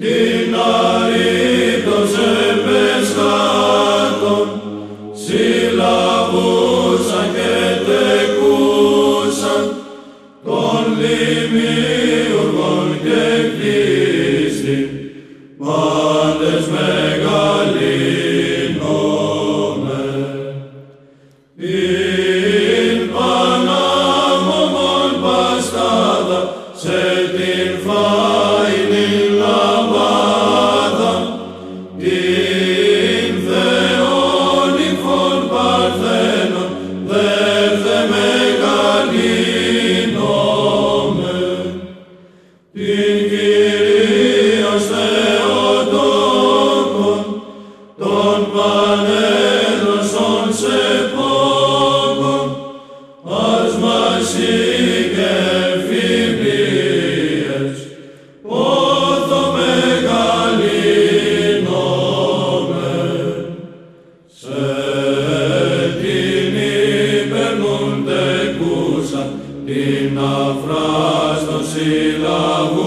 Yeah. bir var. αφράστος συλλαγούσαν,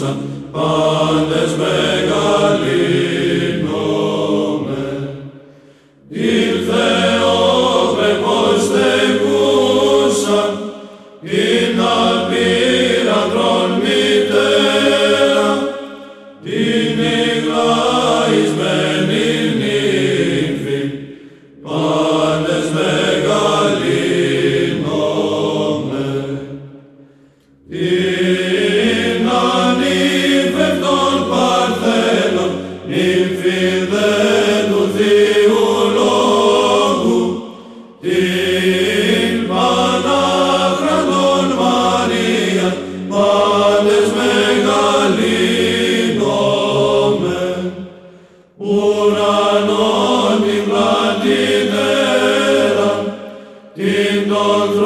Ιησούσα, πάντες μεγαλύνομαι. Ήλθε ove πως δεκούσα, την αλπήρα τρών μητέρα, την υγλαϊσμένη νύμφη, πάντες μεγαλύνομαι.